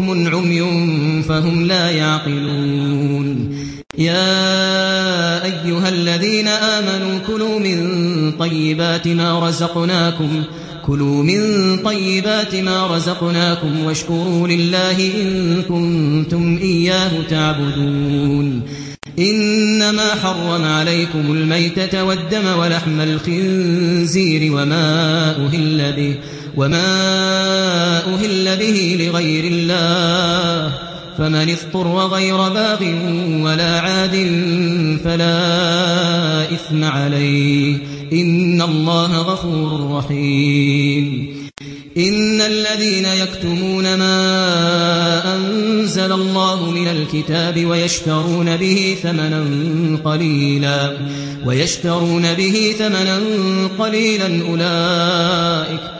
بكم عمي فهم لا يعقلون. يا أيها الذين آمنوا كلوا من طيبات ما رزقناكم كلوا من طيبات ما رزقناكم واشكروا لله إن كنتم إياه تعبدون. إنما حرم عليكم الميتة والدم ولحم الخنزير وما أهل به. وما أهل به لغير الله فمن اضطر غير باغ ولا عاد فلا إثم عليه إن الله غفور رحيم. إن الذين يكتمون ما أنزل الله من الكتاب ويشترون به ثمنا قليلا ويشترون به ثمنا قليلا أولئك